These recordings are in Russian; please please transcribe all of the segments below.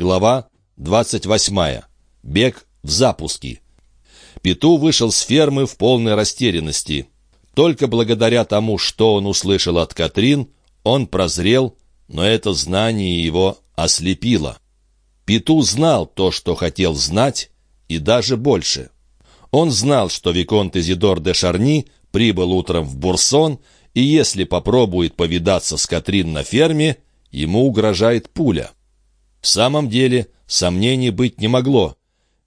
Глава 28. Бег в запуске. Пету вышел с фермы в полной растерянности. Только благодаря тому, что он услышал от Катрин, он прозрел, но это знание его ослепило. Пету знал то, что хотел знать, и даже больше. Он знал, что Виконт Изидор де Шарни прибыл утром в Бурсон, и если попробует повидаться с Катрин на ферме, ему угрожает пуля. В самом деле, сомнений быть не могло.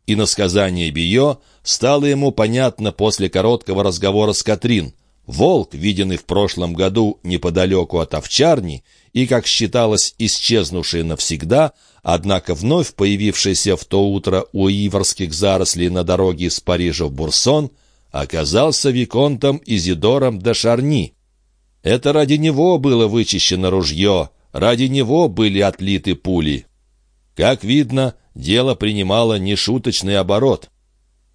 И на сказание Био стало ему понятно после короткого разговора с Катрин. Волк, виденный в прошлом году неподалеку от овчарни и, как считалось, исчезнувший навсегда, однако вновь появившийся в то утро у иварских зарослей на дороге из Парижа в Бурсон, оказался Виконтом Изидором де Шарни. Это ради него было вычищено ружье, ради него были отлиты пули. Как видно, дело принимало нешуточный оборот.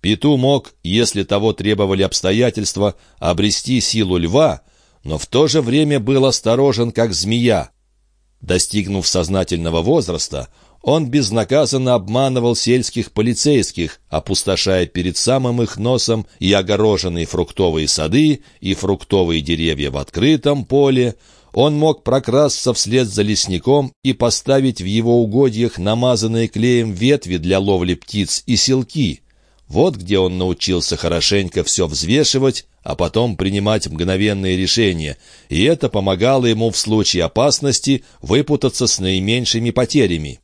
Пету мог, если того требовали обстоятельства, обрести силу льва, но в то же время был осторожен, как змея. Достигнув сознательного возраста, он безнаказанно обманывал сельских полицейских, опустошая перед самым их носом и огороженные фруктовые сады, и фруктовые деревья в открытом поле, он мог прокрасться вслед за лесником и поставить в его угодьях намазанные клеем ветви для ловли птиц и селки. Вот где он научился хорошенько все взвешивать, а потом принимать мгновенные решения, и это помогало ему в случае опасности выпутаться с наименьшими потерями.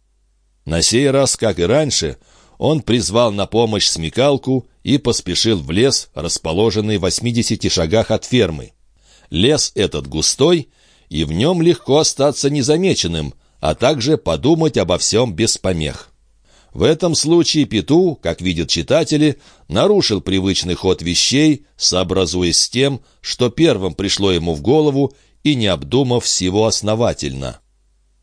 На сей раз, как и раньше, он призвал на помощь смекалку и поспешил в лес, расположенный в 80 шагах от фермы. Лес этот густой — и в нем легко остаться незамеченным, а также подумать обо всем без помех. В этом случае Пету, как видят читатели, нарушил привычный ход вещей, сообразуясь с тем, что первым пришло ему в голову и не обдумав всего основательно.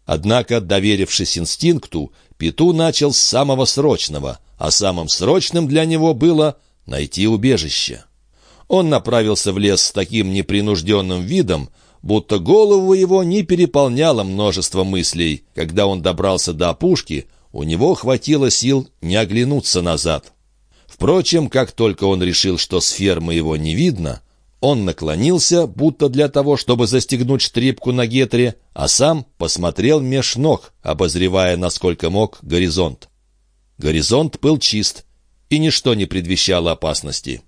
Однако, доверившись инстинкту, Пету начал с самого срочного, а самым срочным для него было найти убежище. Он направился в лес с таким непринужденным видом, будто голову его не переполняло множество мыслей. Когда он добрался до опушки, у него хватило сил не оглянуться назад. Впрочем, как только он решил, что с фермы его не видно, он наклонился, будто для того, чтобы застегнуть штрипку на гетре, а сам посмотрел меж ног, обозревая, насколько мог, горизонт. Горизонт был чист, и ничто не предвещало опасности.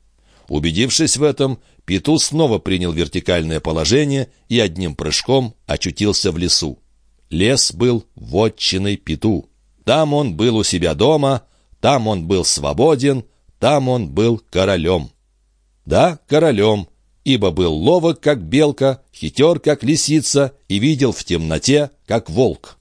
Убедившись в этом, Пету снова принял вертикальное положение и одним прыжком очутился в лесу. Лес был вотчиной Пету. Там он был у себя дома, там он был свободен, там он был королем. Да, королем, ибо был ловок, как белка, хитер, как лисица, и видел в темноте, как волк.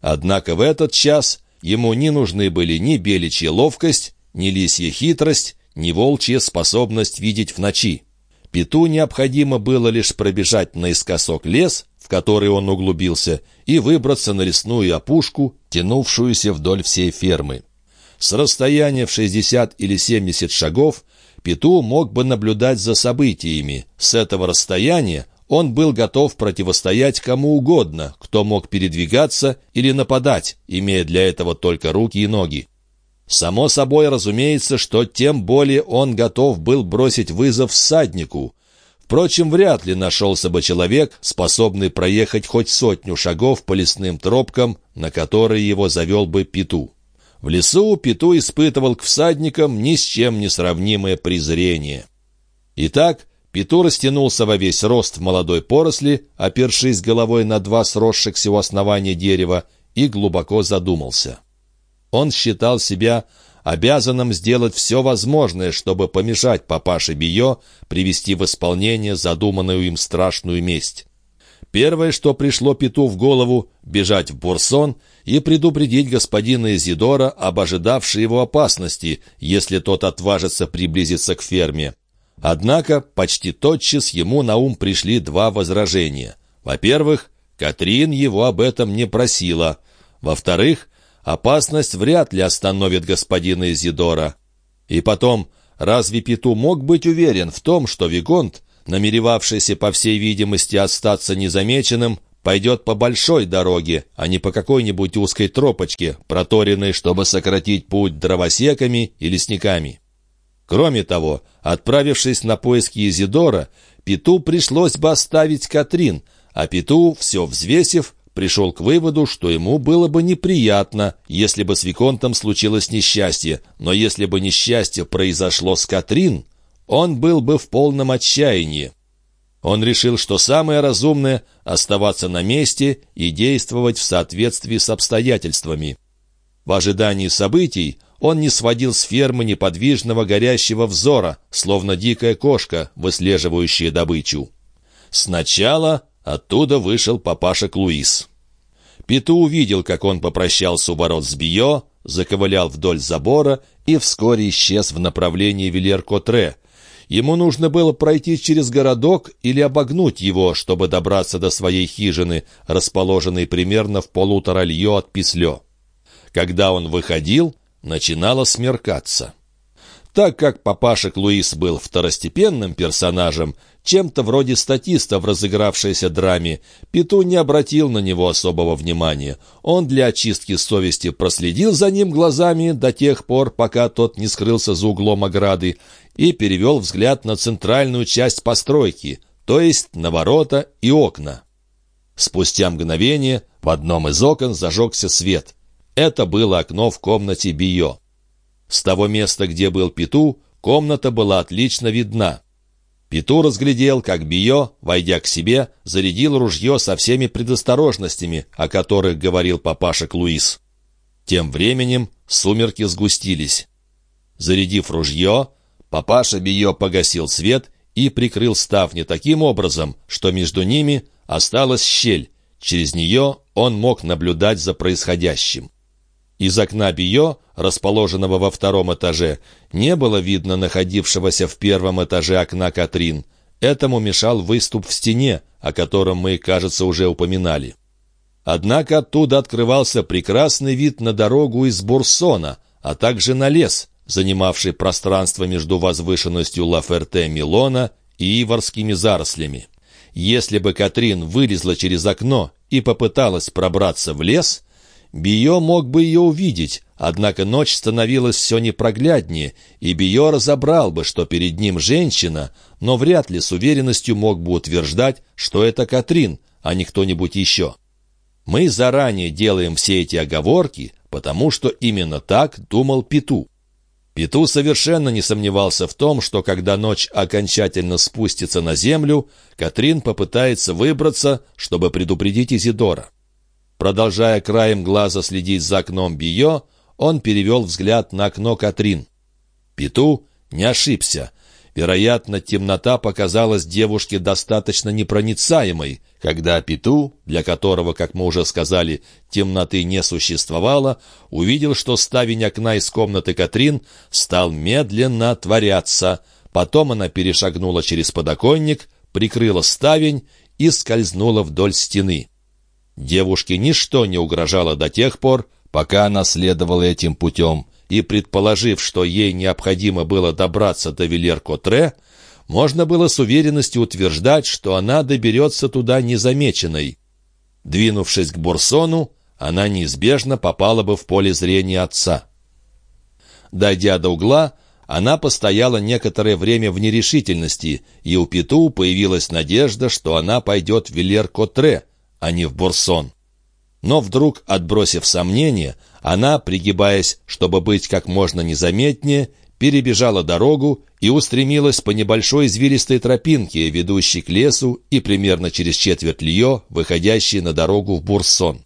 Однако в этот час ему не нужны были ни беличья ловкость, ни лисья хитрость, ни волчья способность видеть в ночи. Пету необходимо было лишь пробежать наискосок лес, в который он углубился, и выбраться на лесную опушку, тянувшуюся вдоль всей фермы. С расстояния в 60 или 70 шагов Пету мог бы наблюдать за событиями. С этого расстояния он был готов противостоять кому угодно, кто мог передвигаться или нападать, имея для этого только руки и ноги. Само собой разумеется, что тем более он готов был бросить вызов всаднику. Впрочем, вряд ли нашелся бы человек, способный проехать хоть сотню шагов по лесным тропкам, на которые его завел бы Пету. В лесу Пету испытывал к всадникам ни с чем не сравнимое презрение. Итак, Пету растянулся во весь рост в молодой поросли, опершись головой на два сросшихся у основания дерева, и глубоко задумался. Он считал себя обязанным сделать все возможное, чтобы помешать папаше Био привести в исполнение задуманную им страшную месть. Первое, что пришло Пету в голову, бежать в Бурсон и предупредить господина Изидора об ожидавшей его опасности, если тот отважится приблизиться к ферме. Однако почти тотчас ему на ум пришли два возражения. Во-первых, Катрин его об этом не просила. Во-вторых, опасность вряд ли остановит господина Изидора. И потом, разве Пету мог быть уверен в том, что Виконт, намеревавшийся, по всей видимости, остаться незамеченным, пойдет по большой дороге, а не по какой-нибудь узкой тропочке, проторенной, чтобы сократить путь дровосеками и лесниками. Кроме того, отправившись на поиски Изидора, Пету пришлось бы оставить Катрин, а Пету, все взвесив, пришел к выводу, что ему было бы неприятно, если бы с Виконтом случилось несчастье, но если бы несчастье произошло с Катрин, он был бы в полном отчаянии. Он решил, что самое разумное — оставаться на месте и действовать в соответствии с обстоятельствами. В ожидании событий он не сводил с фермы неподвижного горящего взора, словно дикая кошка, выслеживающая добычу. Сначала оттуда вышел папаша Клуис. Пету увидел, как он попрощался у ворот с Био, заковылял вдоль забора и вскоре исчез в направлении Вильер-Котре, Ему нужно было пройти через городок или обогнуть его, чтобы добраться до своей хижины, расположенной примерно в полутора лье от Пислё. Когда он выходил, начинало смеркаться. Так как папашек Луис был второстепенным персонажем, чем-то вроде статиста в разыгравшейся драме, Пету не обратил на него особого внимания. Он для очистки совести проследил за ним глазами до тех пор, пока тот не скрылся за углом ограды, и перевел взгляд на центральную часть постройки, то есть на ворота и окна. Спустя мгновение в одном из окон зажегся свет. Это было окно в комнате Био. С того места, где был Пету, комната была отлично видна. Пету разглядел, как Био, войдя к себе, зарядил ружье со всеми предосторожностями, о которых говорил папаша Луис. Тем временем сумерки сгустились. Зарядив ружье, Папаша Био погасил свет и прикрыл ставни таким образом, что между ними осталась щель. Через нее он мог наблюдать за происходящим. Из окна Био, расположенного во втором этаже, не было видно находившегося в первом этаже окна Катрин. Этому мешал выступ в стене, о котором мы, кажется, уже упоминали. Однако оттуда открывался прекрасный вид на дорогу из Бурсона, а также на лес, занимавший пространство между возвышенностью Лаферте-Милона и Иварскими зарослями. Если бы Катрин вылезла через окно и попыталась пробраться в лес, Био мог бы ее увидеть, однако ночь становилась все непрогляднее, и Био разобрал бы, что перед ним женщина, но вряд ли с уверенностью мог бы утверждать, что это Катрин, а не кто-нибудь еще. Мы заранее делаем все эти оговорки, потому что именно так думал Пету. Пету совершенно не сомневался в том, что когда ночь окончательно спустится на землю, Катрин попытается выбраться, чтобы предупредить Изидора. Продолжая краем глаза следить за окном Био, он перевел взгляд на окно Катрин. Пету не ошибся. Вероятно, темнота показалась девушке достаточно непроницаемой, когда Пету, для которого, как мы уже сказали, темноты не существовало, увидел, что ставень окна из комнаты Катрин стал медленно отворяться. Потом она перешагнула через подоконник, прикрыла ставень и скользнула вдоль стены. Девушке ничто не угрожало до тех пор, пока она следовала этим путем, и, предположив, что ей необходимо было добраться до Вилер-Котре, можно было с уверенностью утверждать, что она доберется туда незамеченной. Двинувшись к Бурсону, она неизбежно попала бы в поле зрения отца. Дойдя до угла, она постояла некоторое время в нерешительности, и у Пету появилась надежда, что она пойдет в Вилер-Котре, а не в Бурсон. Но вдруг, отбросив сомнения, она, пригибаясь, чтобы быть как можно незаметнее, перебежала дорогу и устремилась по небольшой извилистой тропинке, ведущей к лесу и примерно через четверть лье, выходящей на дорогу в Бурсон.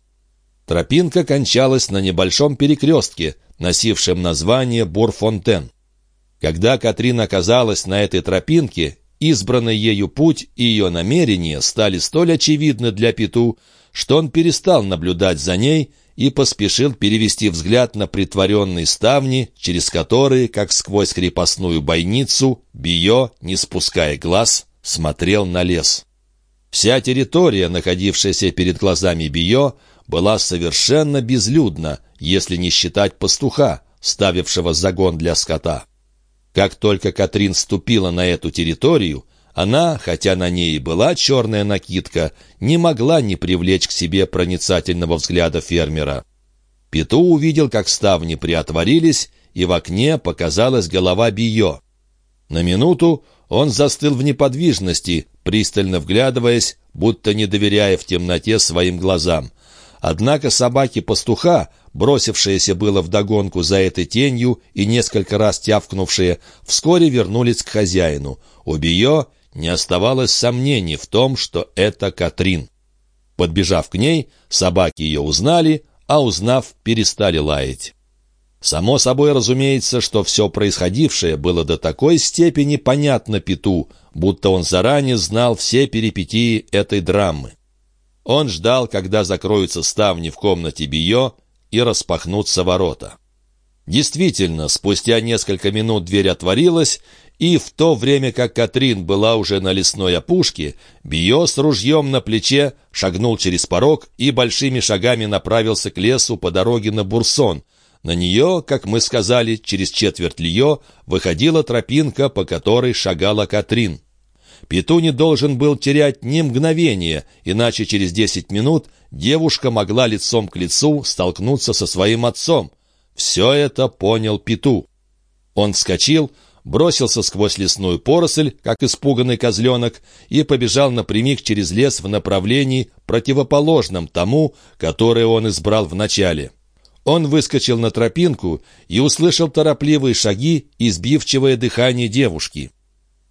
Тропинка кончалась на небольшом перекрестке, носившем название Бурфонтен. Когда Катрин оказалась на этой тропинке, избранный ею путь и ее намерения стали столь очевидны для Пету, что он перестал наблюдать за ней и поспешил перевести взгляд на притворенные ставни, через которые, как сквозь крепостную бойницу, Био, не спуская глаз, смотрел на лес. Вся территория, находившаяся перед глазами Био, была совершенно безлюдна, если не считать пастуха, ставившего загон для скота. Как только Катрин ступила на эту территорию, Она, хотя на ней и была черная накидка, не могла не привлечь к себе проницательного взгляда фермера. Пету увидел, как ставни приотворились, и в окне показалась голова Био. На минуту он застыл в неподвижности, пристально вглядываясь, будто не доверяя в темноте своим глазам. Однако собаки-пастуха, бросившиеся было вдогонку за этой тенью и несколько раз тявкнувшие, вскоре вернулись к хозяину. У Био не оставалось сомнений в том, что это Катрин. Подбежав к ней, собаки ее узнали, а узнав, перестали лаять. Само собой разумеется, что все происходившее было до такой степени понятно Пету, будто он заранее знал все перипетии этой драмы. Он ждал, когда закроются ставни в комнате Био и распахнутся ворота. Действительно, спустя несколько минут дверь отворилась, и в то время как Катрин была уже на лесной опушке, Био с ружьем на плече шагнул через порог и большими шагами направился к лесу по дороге на Бурсон. На нее, как мы сказали, через четверть лье выходила тропинка, по которой шагала Катрин. Пету не должен был терять ни мгновения, иначе через десять минут девушка могла лицом к лицу столкнуться со своим отцом. Все это понял Пету. Он вскочил, бросился сквозь лесную поросль, как испуганный козленок, и побежал напрямик через лес в направлении, противоположном тому, которое он избрал вначале. Он выскочил на тропинку и услышал торопливые шаги и сбивчивое дыхание девушки.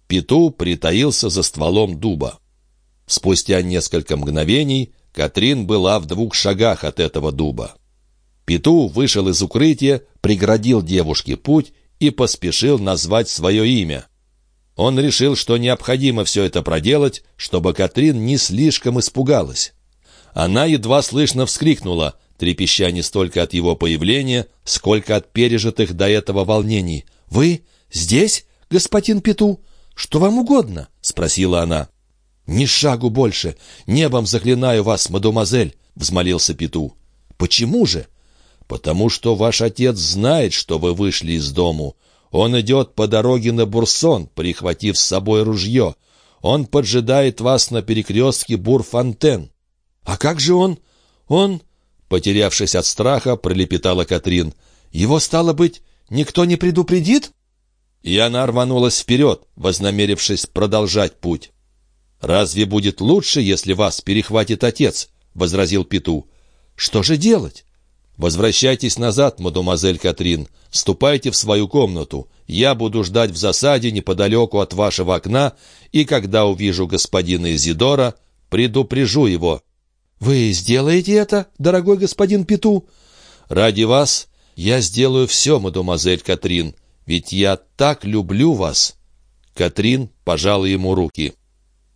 Пету притаился за стволом дуба. Спустя несколько мгновений Катрин была в двух шагах от этого дуба. Пету вышел из укрытия, преградил девушке путь и поспешил назвать свое имя. Он решил, что необходимо все это проделать, чтобы Катрин не слишком испугалась. Она едва слышно вскрикнула, трепеща не столько от его появления, сколько от пережитых до этого волнений. «Вы здесь, господин Пету? Что вам угодно?» — спросила она. «Ни шагу больше! Небом заклинаю вас, мадемуазель!» — взмолился Пету. «Почему же?» «Потому что ваш отец знает, что вы вышли из дому. Он идет по дороге на Бурсон, прихватив с собой ружье. Он поджидает вас на перекрестке Бурфонтен». «А как же он? Он...» Потерявшись от страха, пролепетала Катрин. «Его, стало быть, никто не предупредит?» И она рванулась вперед, вознамерившись продолжать путь. «Разве будет лучше, если вас перехватит отец?» — возразил Пету. «Что же делать?» «Возвращайтесь назад, мадемуазель Катрин. Ступайте в свою комнату. Я буду ждать в засаде неподалеку от вашего окна, и когда увижу господина Изидора, предупрежу его». «Вы сделаете это, дорогой господин Пету?» «Ради вас я сделаю все, мадемуазель Катрин, ведь я так люблю вас». Катрин пожала ему руки.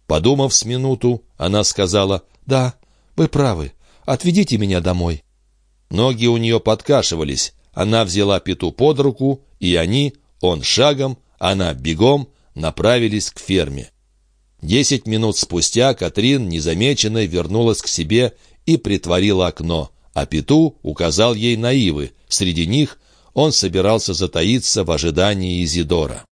Подумав с минуту, она сказала, «Да, вы правы, отведите меня домой». Ноги у нее подкашивались. Она взяла Пету под руку, и они, он шагом, она бегом, направились к ферме. Десять минут спустя Катрин, незамеченной, вернулась к себе и притворила окно, а Пету указал ей на ивы. Среди них он собирался затаиться в ожидании Изидора.